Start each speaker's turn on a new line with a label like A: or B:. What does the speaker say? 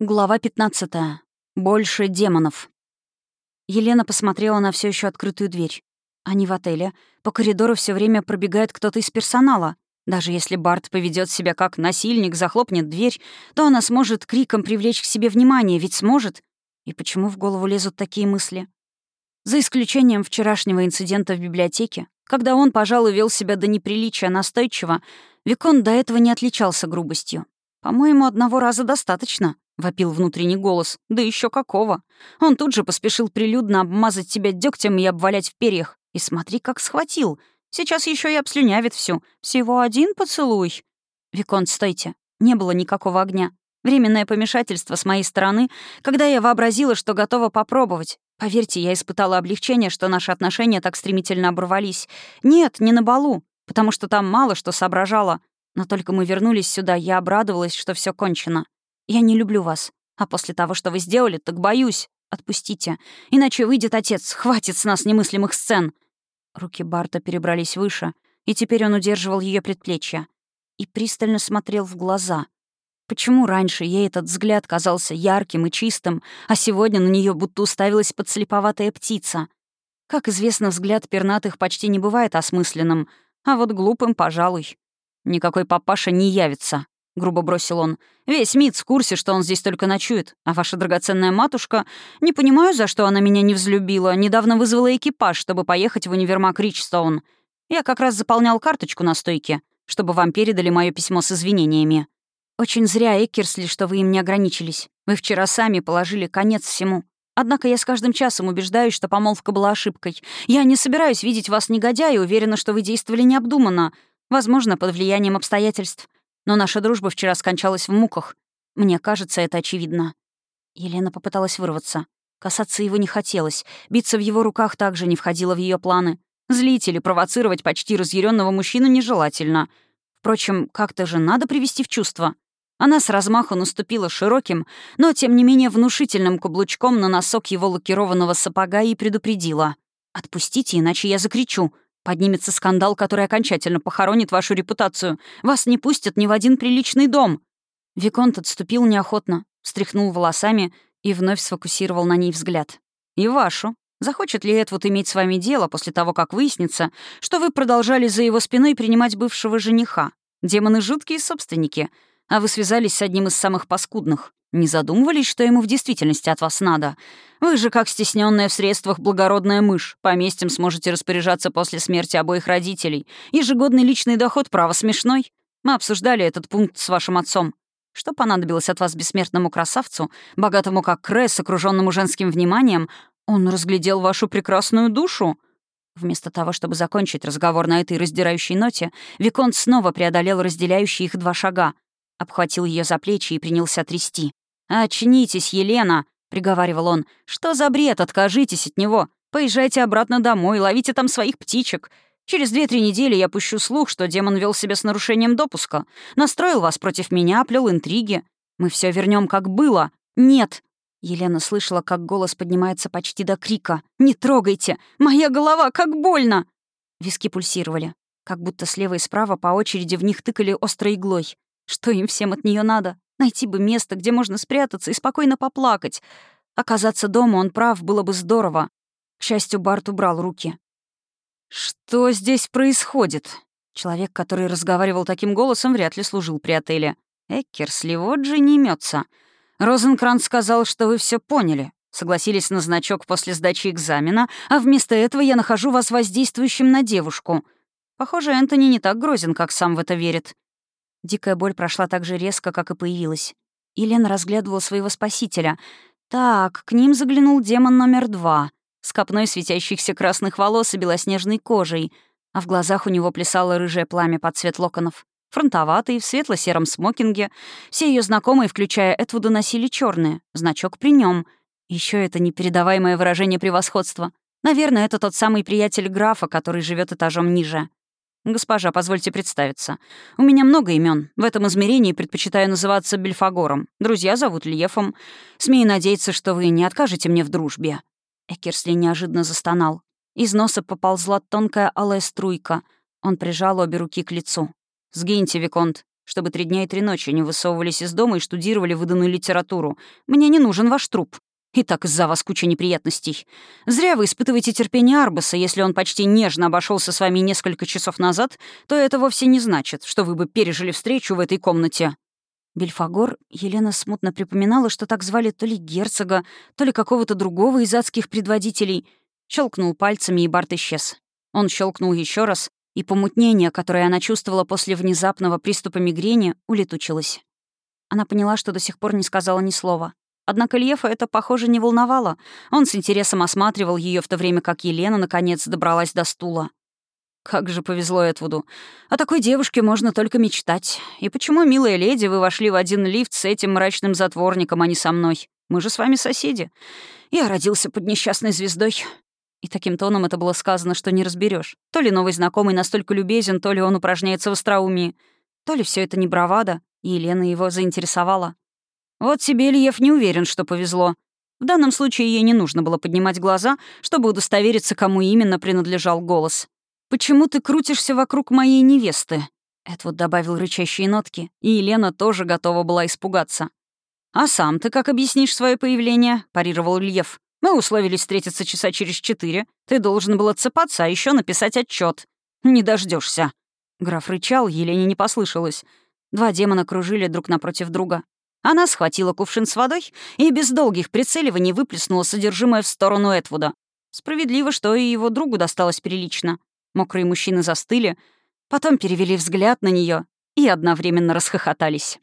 A: Глава 15. Больше демонов. Елена посмотрела на все еще открытую дверь. Они в отеле. По коридору все время пробегает кто-то из персонала. Даже если Барт поведет себя как насильник, захлопнет дверь, то она сможет криком привлечь к себе внимание, ведь сможет. И почему в голову лезут такие мысли? За исключением вчерашнего инцидента в библиотеке, когда он, пожалуй, вел себя до неприличия настойчиво, Викон до этого не отличался грубостью. По-моему, одного раза достаточно. — вопил внутренний голос. «Да еще какого!» Он тут же поспешил прилюдно обмазать тебя дегтем и обвалять в перьях. И смотри, как схватил. Сейчас еще и обслюнявит всю. Всего один поцелуй. Виконт, стойте. Не было никакого огня. Временное помешательство с моей стороны, когда я вообразила, что готова попробовать. Поверьте, я испытала облегчение, что наши отношения так стремительно оборвались. Нет, не на балу, потому что там мало что соображала. Но только мы вернулись сюда, я обрадовалась, что все кончено. Я не люблю вас. А после того, что вы сделали, так боюсь. Отпустите. Иначе выйдет отец. Хватит с нас немыслимых сцен. Руки Барта перебрались выше, и теперь он удерживал ее предплечья. И пристально смотрел в глаза. Почему раньше ей этот взгляд казался ярким и чистым, а сегодня на нее будто уставилась подслеповатая птица? Как известно, взгляд пернатых почти не бывает осмысленным, а вот глупым, пожалуй. Никакой папаша не явится, грубо бросил он. «Весь МИД в курсе, что он здесь только ночует. А ваша драгоценная матушка... Не понимаю, за что она меня не взлюбила. Недавно вызвала экипаж, чтобы поехать в универмаг Ричстоун. Я как раз заполнял карточку на стойке, чтобы вам передали мое письмо с извинениями. Очень зря, Эккерсли, что вы им не ограничились. Вы вчера сами положили конец всему. Однако я с каждым часом убеждаюсь, что помолвка была ошибкой. Я не собираюсь видеть вас негодяя и уверена, что вы действовали необдуманно. Возможно, под влиянием обстоятельств. Но наша дружба вчера скончалась в муках. Мне кажется, это очевидно». Елена попыталась вырваться. Касаться его не хотелось. Биться в его руках также не входило в ее планы. Злить или провоцировать почти разъяренного мужчину нежелательно. Впрочем, как-то же надо привести в чувство. Она с размаху наступила широким, но, тем не менее, внушительным каблучком на носок его лакированного сапога и предупредила. «Отпустите, иначе я закричу. Поднимется скандал, который окончательно похоронит вашу репутацию. Вас не пустят ни в один приличный дом». Виконт отступил неохотно, встряхнул волосами и вновь сфокусировал на ней взгляд. «И вашу. Захочет ли Эдвуд иметь с вами дело после того, как выяснится, что вы продолжали за его спиной принимать бывшего жениха? Демоны жуткие собственники, а вы связались с одним из самых паскудных. Не задумывались, что ему в действительности от вас надо? Вы же, как стесненная в средствах благородная мышь, поместьем сможете распоряжаться после смерти обоих родителей. Ежегодный личный доход, право, смешной. Мы обсуждали этот пункт с вашим отцом. Что понадобилось от вас бессмертному красавцу, богатому как Кресс, окруженному женским вниманием? Он разглядел вашу прекрасную душу. Вместо того, чтобы закончить разговор на этой раздирающей ноте, Виконт снова преодолел разделяющие их два шага, обхватил ее за плечи и принялся трясти. «Очнитесь, Елена!» — приговаривал он. «Что за бред? Откажитесь от него. Поезжайте обратно домой, ловите там своих птичек. Через две-три недели я пущу слух, что демон вел себя с нарушением допуска. Настроил вас против меня, плел интриги. Мы все вернем, как было. Нет!» Елена слышала, как голос поднимается почти до крика. «Не трогайте! Моя голова, как больно!» Виски пульсировали, как будто слева и справа по очереди в них тыкали острой иглой. Что им всем от нее надо? Найти бы место, где можно спрятаться и спокойно поплакать. Оказаться дома, он прав, было бы здорово. К счастью, Барт убрал руки. «Что здесь происходит?» Человек, который разговаривал таким голосом, вряд ли служил при отеле. Эккерсли, вот же не имется. Розенкранц сказал, что вы все поняли. Согласились на значок после сдачи экзамена, а вместо этого я нахожу вас воздействующим на девушку. Похоже, Энтони не так грозен, как сам в это верит. Дикая боль прошла так же резко, как и появилась. Елена разглядывала своего спасителя. Так, к ним заглянул демон номер два, с копной светящихся красных волос и белоснежной кожей, а в глазах у него плясало рыжее пламя под цвет локонов. Фронтоватый, в светло-сером смокинге. Все ее знакомые, включая Этвуда, носили черные. Значок при нем. Еще это непередаваемое выражение превосходства. Наверное, это тот самый приятель графа, который живет этажом ниже. «Госпожа, позвольте представиться. У меня много имен. В этом измерении предпочитаю называться Бельфагором. Друзья зовут Льефом. Смею надеяться, что вы не откажете мне в дружбе». Экерсли неожиданно застонал. Из носа поползла тонкая алая струйка. Он прижал обе руки к лицу. «Сгиньте, Виконт. чтобы три дня и три ночи не высовывались из дома и штудировали выданную литературу. Мне не нужен ваш труп. И так из-за вас куча неприятностей. Зря вы испытываете терпение Арбаса. Если он почти нежно обошелся с вами несколько часов назад, то это вовсе не значит, что вы бы пережили встречу в этой комнате». Бельфагор Елена смутно припоминала, что так звали то ли герцога, то ли какого-то другого из адских предводителей. Щелкнул пальцами, и Барт исчез. Он щелкнул еще раз, и помутнение, которое она чувствовала после внезапного приступа мигрени, улетучилось. Она поняла, что до сих пор не сказала ни слова. Однако Льефа это, похоже, не волновало. Он с интересом осматривал ее в то время, как Елена, наконец, добралась до стула. Как же повезло Этвуду. О такой девушке можно только мечтать. И почему, милая леди, вы вошли в один лифт с этим мрачным затворником, а не со мной? Мы же с вами соседи. Я родился под несчастной звездой. И таким тоном это было сказано, что не разберешь. То ли новый знакомый настолько любезен, то ли он упражняется в остроумии, то ли все это не бравада, и Елена его заинтересовала. Вот себе Ильев не уверен, что повезло. В данном случае ей не нужно было поднимать глаза, чтобы удостовериться, кому именно принадлежал голос. «Почему ты крутишься вокруг моей невесты?» Эдвуд добавил рычащие нотки, и Елена тоже готова была испугаться. «А сам ты как объяснишь свое появление?» — парировал Ильев. «Мы условились встретиться часа через четыре. Ты должен был отсыпаться, а еще написать отчет. Не дождешься. Граф рычал, Елене не послышалось. Два демона кружили друг напротив друга. Она схватила кувшин с водой и без долгих прицеливаний выплеснула содержимое в сторону Этвуда. Справедливо, что и его другу досталось прилично. Мокрые мужчины застыли, потом перевели взгляд на нее и одновременно расхохотались.